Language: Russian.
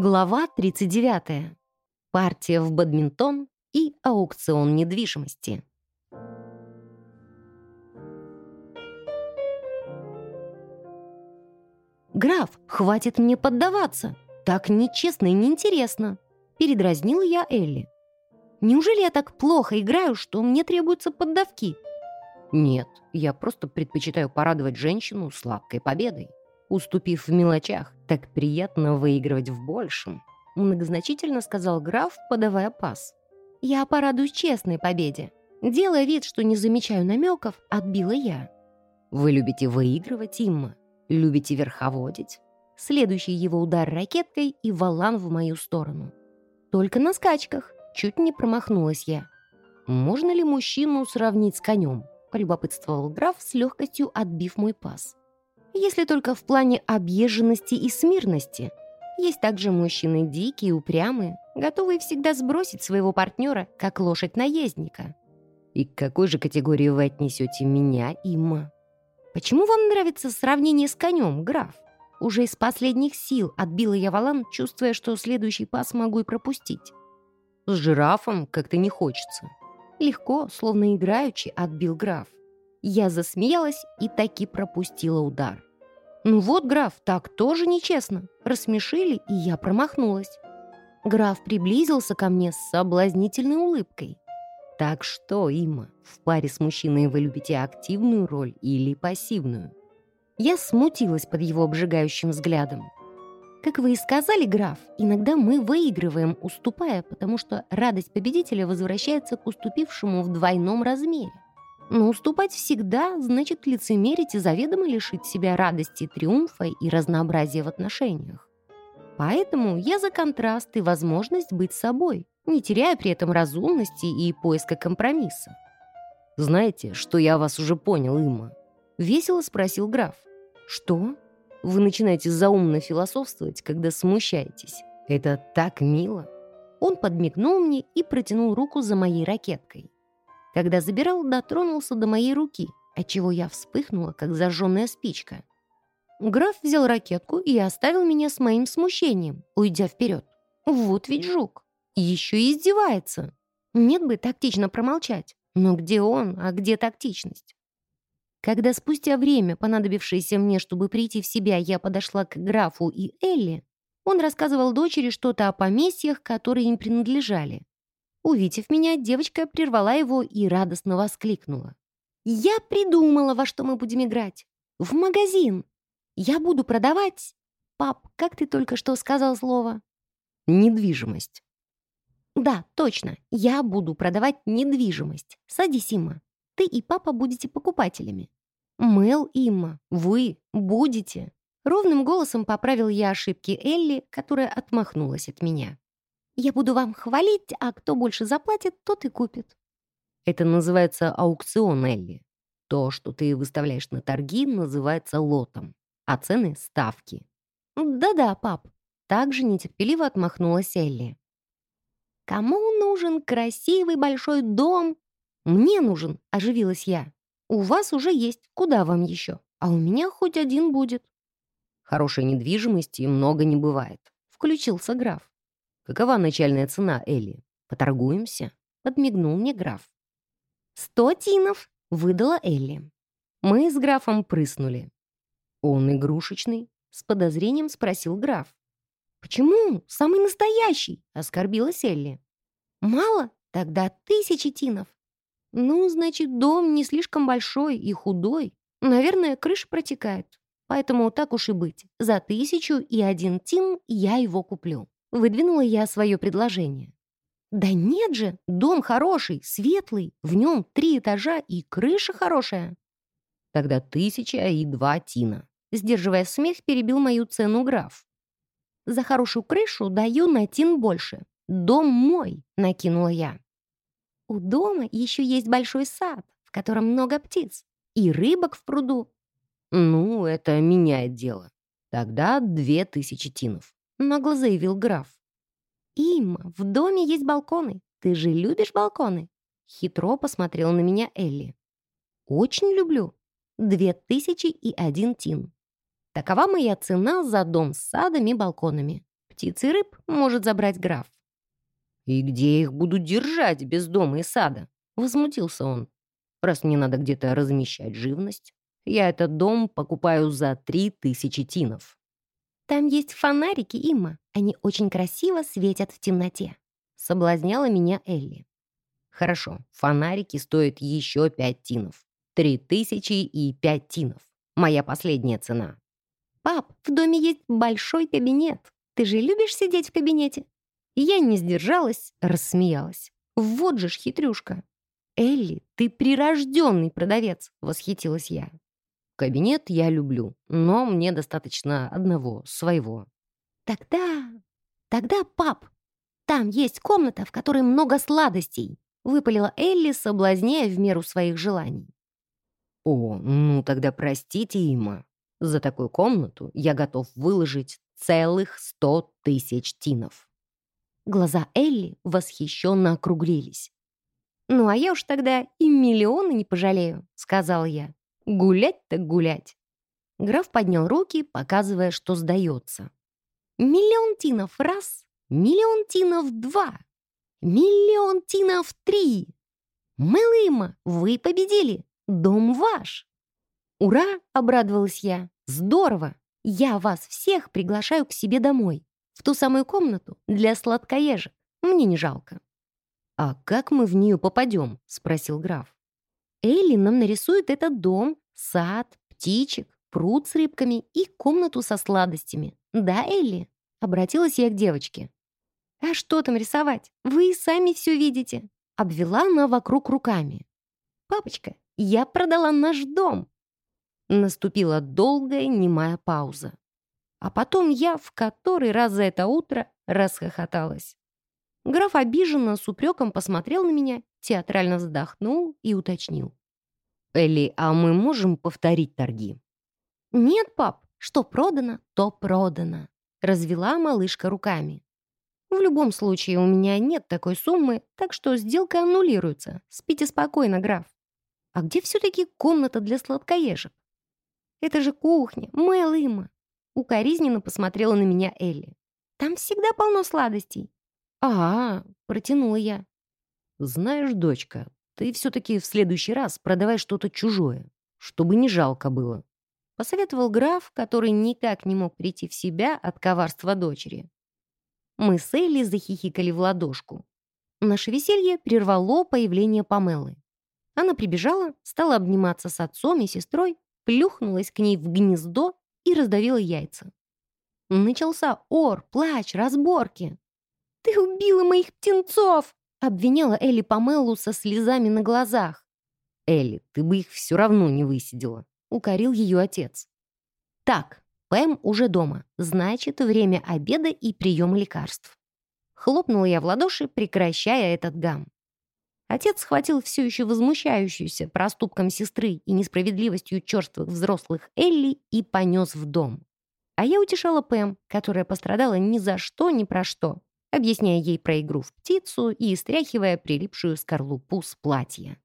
Глава 39. Партия в бадминтон и аукцион недвижимости. «Граф, хватит мне поддаваться! Так нечестно и неинтересно!» Передразнила я Элли. «Неужели я так плохо играю, что мне требуются поддавки?» «Нет, я просто предпочитаю порадовать женщину сладкой победой. Уступив в мелочах, так приятно выигрывать в большем», многозначительно сказал граф, подавая пас. «Я порадуюсь честной победе». Делая вид, что не замечаю намеков, отбила я. «Вы любите выигрывать, Имма? Любите верховодить?» Следующий его удар ракеткой и валан в мою сторону. «Только на скачках», чуть не промахнулась я. «Можно ли мужчину сравнить с конем?» — полюбопытствовал граф с легкостью, отбив мой пас. «Если только в плане объезженности и смирности. Есть также мужчины дикие, упрямые, готовые всегда сбросить своего партнера, как лошадь наездника». «И к какой же категории вы отнесете меня, Имма?» «Почему вам нравится сравнение с конем, граф?» Уже из последних сил отбила я валан, чувствуя, что следующий пас могу и пропустить. С жирафом как-то не хочется. Легко, словно играючи, отбил граф. Я засмеялась и таки пропустила удар. «Ну вот, граф, так тоже нечестно. Рассмешили, и я промахнулась». Граф приблизился ко мне с соблазнительной улыбкой. «Так что, Има, в паре с мужчиной вы любите активную роль или пассивную?» Я смутилась под его обжигающим взглядом. Как вы и сказали, граф, иногда мы выигрываем, уступая, потому что радость победителя возвращается к уступившему в двойном размере. Но уступать всегда значит лицемерить и заведомо лишить себя радости, триумфа и разнообразия в отношениях. Поэтому я за контраст и возможность быть собой, не теряя при этом разумности и поиска компромисса. «Знаете, что я вас уже понял, Има?» — весело спросил граф. «Что?» Вы начинаете заумно философствовать, когда смущаетесь. Это так мило. Он подмигнул мне и протянул руку за моей ракеткой. Когда забирал, дотронулся до моей руки, отчего я вспыхнула, как зажженная спичка. Граф взял ракетку и оставил меня с моим смущением, уйдя вперед. Вот ведь жук. Еще и издевается. Нет бы тактично промолчать. Но где он, а где тактичность? Когда спустя время, понадобившееся мне, чтобы прийти в себя, я подошла к графу и Элли, он рассказывал дочери что-то о поместьях, которые им принадлежали. Увидев меня, девочка прервала его и радостно воскликнула. «Я придумала, во что мы будем играть. В магазин. Я буду продавать...» «Пап, как ты только что сказал слово?» «Недвижимость». «Да, точно. Я буду продавать недвижимость. Садись, Имма. Ты и папа будете покупателями. Мэл, Имма, вы будете. Ровным голосом поправил я ошибки Элли, которая отмахнулась от меня. Я буду вам хвалить, а кто больше заплатит, тот и купит. Это называется аукцион, Элли. То, что ты выставляешь на торги, называется лотом, а цены — ставки. Да-да, пап. Также нетерпеливо отмахнулась Элли. Кому нужен красивый большой дом «Мне нужен», — оживилась я. «У вас уже есть, куда вам еще? А у меня хоть один будет». «Хорошей недвижимости много не бывает», — включился граф. «Какова начальная цена, Элли? Поторгуемся?» — подмигнул мне граф. «Сто тинов», — выдала Элли. Мы с графом прыснули. «Он игрушечный?» — с подозрением спросил граф. «Почему? Самый настоящий!» — оскорбилась Элли. «Мало? Тогда тысячи тинов. Ну, значит, дом не слишком большой и худой. Наверное, крыша протекает. Поэтому так уж и быть. За тысячу и один тин я его куплю. Выдвинула я свое предложение. Да нет же, дом хороший, светлый, в нем три этажа и крыша хорошая. Тогда тысяча и два тина. Сдерживая смех, перебил мою цену граф. За хорошую крышу даю на тин больше. Дом мой, накинула я. У дома еще есть большой сад, в котором много птиц, и рыбок в пруду. Ну, это меняет дело. Тогда две тысячи тинов, нагло заявил граф. Имма, в доме есть балконы. Ты же любишь балконы? Хитро посмотрел на меня Элли. Очень люблю. Две тысячи и один тин. Такова моя цена за дом с садами и балконами. птиц и рыб может забрать граф. «И где их буду держать без дома и сада?» — возмутился он. «Раз мне надо где-то размещать живность, я этот дом покупаю за три тысячи тинов». «Там есть фонарики, Имма. Они очень красиво светят в темноте», — соблазняла меня Элли. «Хорошо, фонарики стоят еще пять тинов. Три тысячи и пять тинов. Моя последняя цена». «Пап, в доме есть большой кабинет. Ты же любишь сидеть в кабинете?» Я не сдержалась, рассмеялась. «Вот же ж хитрюшка!» «Элли, ты прирожденный продавец!» — восхитилась я. «Кабинет я люблю, но мне достаточно одного, своего». «Тогда... тогда, пап, там есть комната, в которой много сладостей», — выпалила Элли, соблазняя в меру своих желаний. «О, ну тогда простите, Има. За такую комнату я готов выложить целых сто тысяч тинов». Глаза Элли восхищенно округлились. «Ну, а я уж тогда и миллионы не пожалею», — сказал я. «Гулять так гулять». Граф поднял руки, показывая, что сдается. «Миллион тинов раз, миллион тинов два, миллион тинов три. Мелыма, вы победили!» Дом ваш!» «Ура!» — обрадовалась я. «Здорово! Я вас всех приглашаю к себе домой, в ту самую комнату для сладкоежек. Мне не жалко». «А как мы в нее попадем?» — спросил граф. «Элли нам нарисует этот дом, сад, птичек, пруд с рыбками и комнату со сладостями. Да, Элли?» — обратилась я к девочке. «А что там рисовать? Вы сами все видите». Обвела она вокруг руками. «Папочка, я продала наш дом!» Наступила долгая немая пауза. А потом я в который раз за это утро расхохоталась. Граф обиженно с упреком посмотрел на меня, театрально вздохнул и уточнил. «Элли, а мы можем повторить торги?» «Нет, пап, что продано, то продано», — развела малышка руками. «В любом случае у меня нет такой суммы, так что сделка аннулируется. Спите спокойно, граф». А где все-таки комната для сладкоежек? Это же кухня, Мэл Има. Укоризненно посмотрела на меня Элли. Там всегда полно сладостей. А, -а, -а протянула я. Знаешь, дочка, ты все-таки в следующий раз продавай что-то чужое, чтобы не жалко было. Посоветовал граф, который никак не мог прийти в себя от коварства дочери. Мы с Элли захихикали в ладошку. Наше веселье прервало появление Памелы. Она прибежала, стала обниматься с отцом и сестрой, плюхнулась к ней в гнездо и раздавила яйца. Начался ор, плач, разборки. «Ты убила моих птенцов!» — обвиняла Элли Памеллу со слезами на глазах. «Элли, ты бы их все равно не высидела», — укорил ее отец. «Так, Пэм уже дома, значит, время обеда и приема лекарств». Хлопнула я в ладоши, прекращая этот гам. Отец схватил все еще возмущающуюся проступком сестры и несправедливостью черствых взрослых Элли и понес в дом. А я утешала Пэм, которая пострадала ни за что, ни про что, объясняя ей про игру в птицу и стряхивая прилипшую скорлупу с платья.